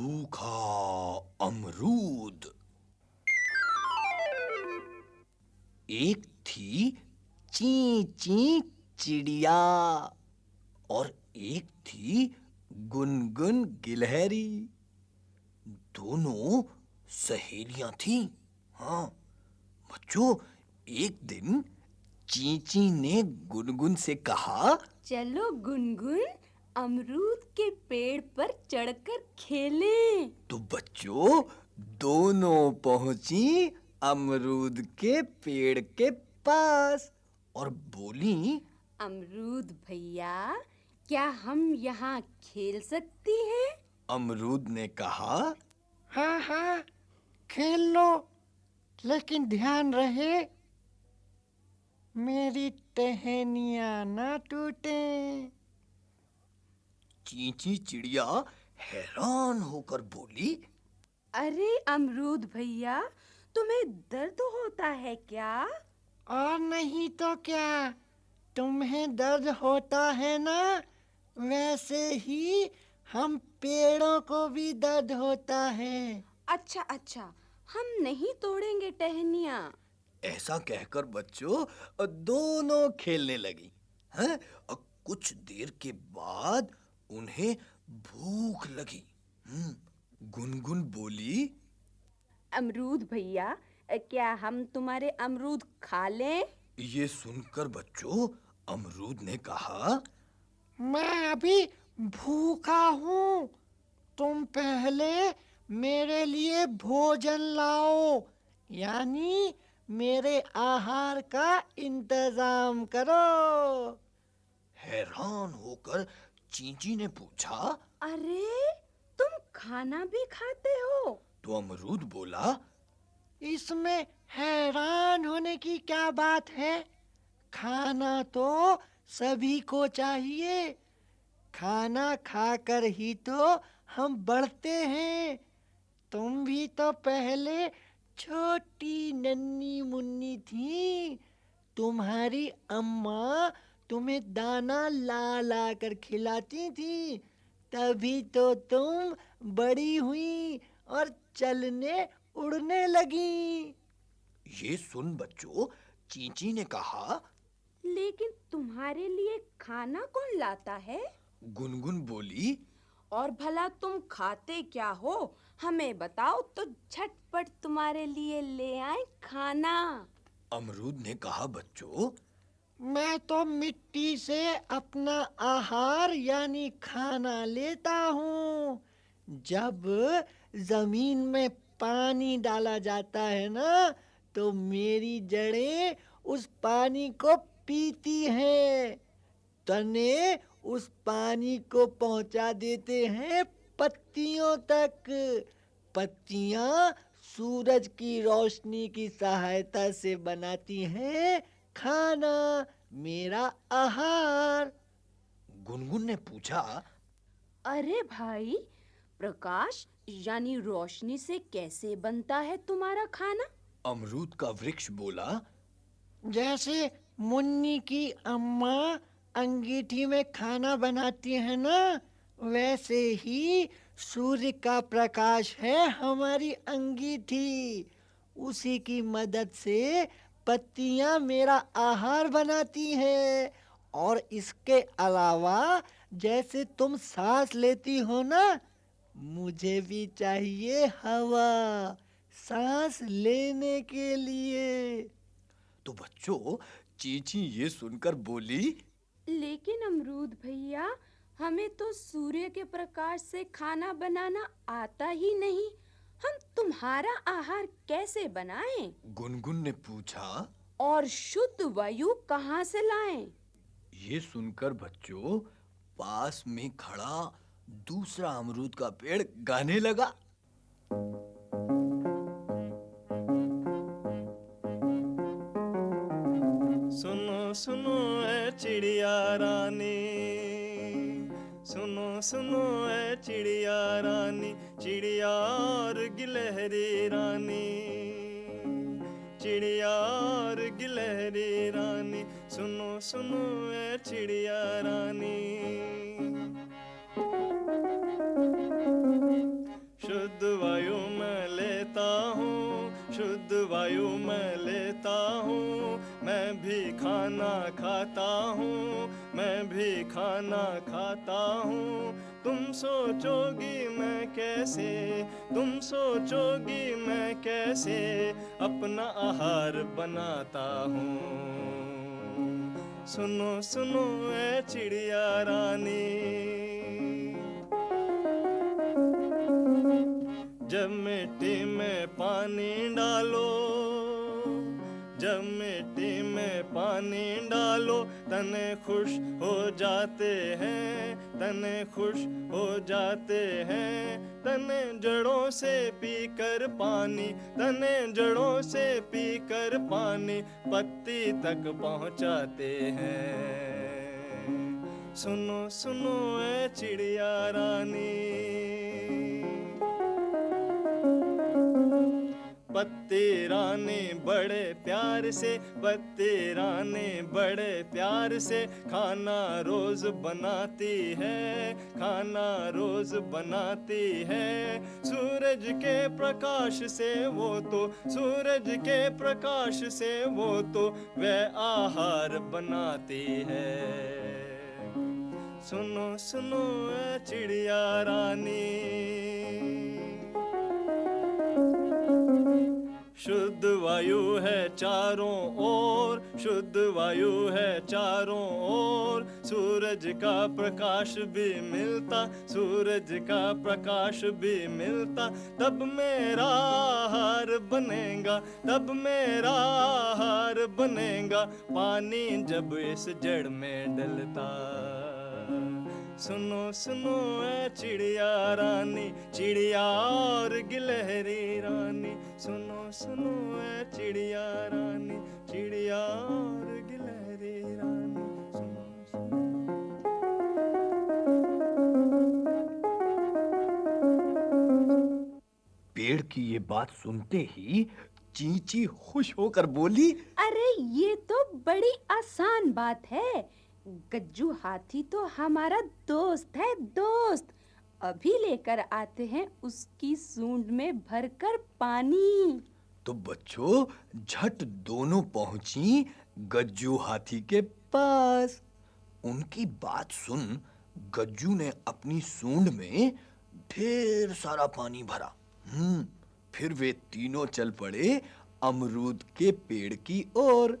भूखा अमरूद। एक थी ची ची चिड़िया और एक थी गुनगुन गिलहरी। दोनों सहेलियाँ थीं। हाँ बच्चों, एक दिन चींची ने गुनगुन से कहा, चलो गुनगुन अमरूद के पेड़ पर चढ़कर खेलें। तो बच्चों दोनों पहुँची अमरूद के पेड़ के पास और बोली अमरूद भैया क्या हम यहाँ खेल सकती हैं? अमरूद ने कहा हाँ हाँ खेल लो लेकिन ध्यान रहे मेरी टहनियाँ ना टूटे। चींची चिड़िया हैरान होकर बोली अरे अमरूद भैया तुम्हें दर्द होता है क्या? और नहीं तो क्या? तुम्हें दर्द होता है ना? वैसे ही हम पेड़ों को भी दर्द होता है। अच्छा अच्छा हम नहीं तोड़ेंगे टहनियाँ। ऐसा कहकर बच्चों दोनों खेलने लगी हैं? और कुछ देर के बाद उन्हें भूख लगी। हम्म, गुनगुन बोली अमरूद भैया क्या हम तुम्हारे अमरूद खा लें? ये सुनकर बच्चों अमरूद ने कहा मैं अभी भूखा हूँ। तुम पहले मेरे लिए भोजन लाओ यानी मेरे आहार का इंतज़ाम करो। हैरान होकर चींची ने पूछा अरे तुम खाना भी खाते हो। तो अमरूद बोला इसमें हैरान होने की क्या बात है? खाना तो सभी को चाहिए। खाना खाकर ही तो हम बढ़ते हैं। तुम भी तो पहले छोटी नन्नी मुन्नी थी। तुम्हारी अम्मा तुम्हें दाना ला ला कर खिलाती थी तभी तो तुम बड़ी हुई और चलने उड़ने लगी। ये सुन बच्चों चींची ने कहा लेकिन तुम्हारे लिए खाना कौन लाता है? गुनगुन बोली और भला तुम खाते क्या हो? हमें बताओ तो झटपट तुम्हारे लिए ले आए खाना। अमरूद ने कहा बच्चों मैं तो मिट्टी से अपना आहार यानी खाना लेता हूँ। जब ज़मीन में पानी डाला जाता है ना तो मेरी जड़ें उस पानी को पीती हैं। तने उस पानी को पहुँचा देते हैं पत्तियों तक। पत्तियाँ सूरज की रोशनी की सहायता से बनाती हैं। खाना मेरा आहार। गुनगुन ने पूछा अरे भाई प्रकाश यानी रोशनी से कैसे बनता है तुम्हारा खाना? अमरूद का वृक्ष बोला जैसे मुन्नी की अम्मा अंगीठी में खाना बनाती है ना वैसे ही सूर्य का प्रकाश है हमारी अंगीठी। उसी की मदद से पत्तियाँ मेरा आहार बनाती हैं। और इसके अलावा जैसे तुम सांस लेती हो ना मुझे भी चाहिए हवा सांस लेने के लिए। तो बच्चों चींची ये सुनकर बोली। लेकिन अमरूद भैया हमें तो सूर्य के प्रकाश से खाना बनाना आता ही नहीं। हम तुम्हारा आहार कैसे बनाएँ? गुनगुन ने पूछा और शुद्ध वायु कहाँ से लाएँ? ये सुनकर बच्चों पास में खड़ा दूसरा अमरूद का पेड़ गाने लगा। सुनो सुनो ए चिड़िया रानी। सुनो सुनो ए चिड़िया रानी चिड़िया गिलहरी रानी चिड़िया और गिलहरी रानी, सुनो सुनो ए चिड़िया रानी। शुद्ध वायु मैं लेता हूँ, शुद्ध वायु मैं लेता हूँ, मैं भी खाना खाता हूँ, मैं भी खाना खाता हूँ सोचोगी मैं कैसे? तुम सोचोगी मैं कैसे? अपना आहार बनाता हूँ। सुनो सुनो ए चिड़िया रानी। जब मिट्टी में पानी डालो, जब मिट्टी में पानी डालो, तने खुश हो जाते हैं। तने खुश हो जाते हैं। तने जड़ों से पीकर पानी, तने जड़ों से पीकर पानी पत्ती तक पहुंचाते हैं। सुनो सुनो ए चिड़िया रानी। पत्ते रानी बड़े प्यार से पत्ते रानी बड़े प्यार से, खाना रोज बनाती है, खाना रोज बनाती है। सूरज के प्रकाश से वो तो सूरज के प्रकाश से वो तो वह आहार बनाती है। सुनो सुनो चिड़िया रानी। शुद्ध वायु है चारों ओर, शुद्ध वायु है चारों ओर। सूरज का प्रकाश भी मिलता, सूरज का प्रकाश भी मिलता। तब मेरा आहार बनेगा, तब मेरा आहार बनेगा। पानी जब इस जड़ में डलता। सुनो सुनो ए चिड़िया रानी चिड़िया और गिलहरी रानी। सुनो सुनो ए चिड़िया रानी चिड़िया और गिलहरी रानी। सुनो सुनो। पेड़ की ये बात सुनते ही चींची खुश होकर बोली अरे ये तो बड़ी आसान बात है। गज्जू हाथी तो हमारा दोस्त है, दोस्त। अभी लेकर आते हैं उसकी सूंड में भरकर पानी। तो बच्चों, झट दोनों पहुँची गज्जू हाथी के पास। उनकी बात सुन गज्जू ने अपनी सूंड में ढेर सारा पानी भरा। हम्म फिर वे तीनों चल पड़े अमरूद के पेड़ की ओर।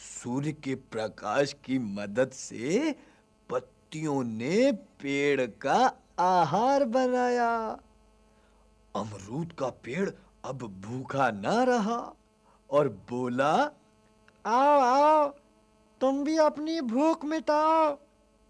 सूर्य के प्रकाश की मदद से पत्तियों ने पेड़ का आहार बनाया। अमरूद का पेड़ अब भूखा ना रहा और बोला, आओ आओ, तुम भी अपनी भूख मिटाओ।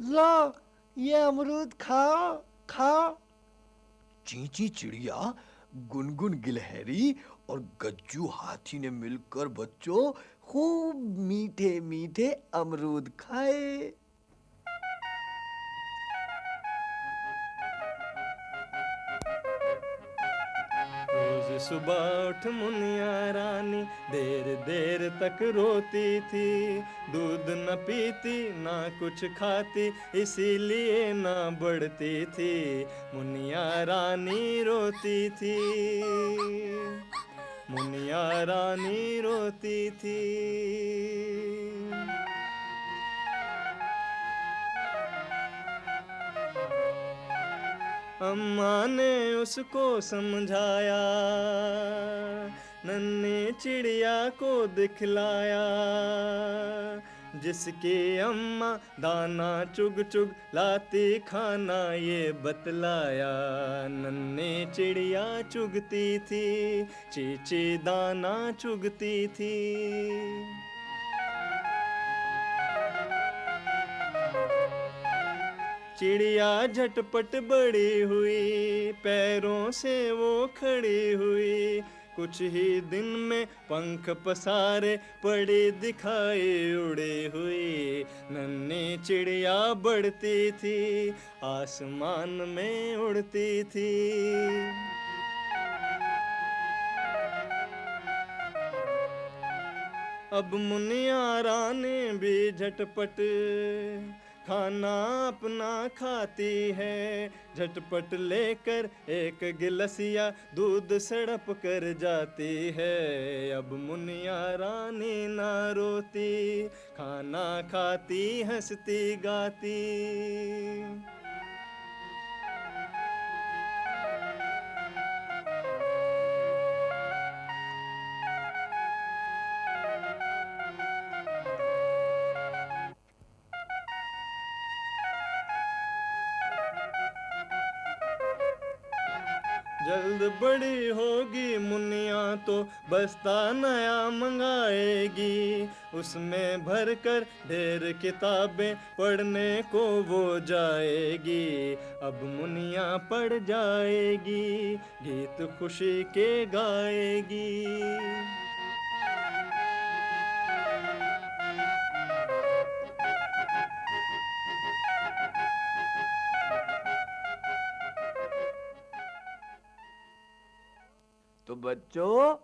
लो, ये अमरूद खाओ खाओ। चींची चिड़िया गुनगुन गिलहरी और गज्जू हाथी ने मिलकर बच्चों खूब मीठे मीठे अमरूद खाए। रोज सुबह उठ मुनिया रानी, देर देर तक रोती थी। दूध न पीती, ना कुछ खाती, इसीलिए ना बढ़ती थी। मुनिया रानी रोती थी। मुनिया रानी रोती थी। अम्मा ने उसको समझाया नन्ने चिड़िया को दिखलाया। जिसकी अम्मा दाना चुग चुग लाती खाना ये बतलाया। नन्ही चिड़िया चुगती थी, चीची दाना चुगती थी। चिड़िया झटपट बड़ी हुई, पैरों से वो खड़ी हुई। कुछ ही दिन में पंख पसारे, पड़ी दिखाई उड़ी हुई नन्ही चिड़िया बढ़ती थी, आसमान में उड़ती थी। अब मुनियारा ने भी झटपट खाना अपना खाती है। झटपट लेकर एक गिलसिया दूध सड़प कर जाती है। अब मुनिया रानी ना रोती, खाना खाती, हंसती, गाती। जल्द बड़ी होगी मुनिया तो बस्ता नया मंगाएगी। उसमें भर कर ढेर किताबें पढ़ने को वो जाएगी। अब मुनिया पढ़ जाएगी, गीत खुशी के गाएगी। तो बच्चों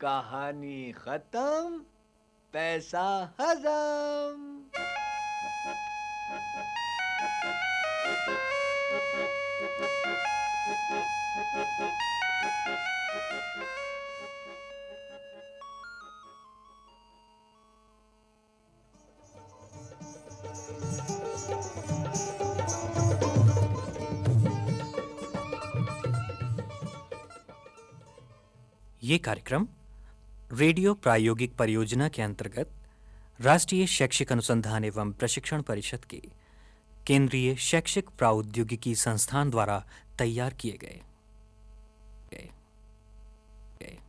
कहानी खत्म पैसा हजम। ये कार्यक्रम रेडियो प्रायोगिक परियोजना के अंतर्गत राष्ट्रीय शैक्षिक अनुसंधान एवं प्रशिक्षण परिषद के केंद्रीय शैक्षिक प्रौद्योगिकी संस्थान द्वारा तैयार किए गए।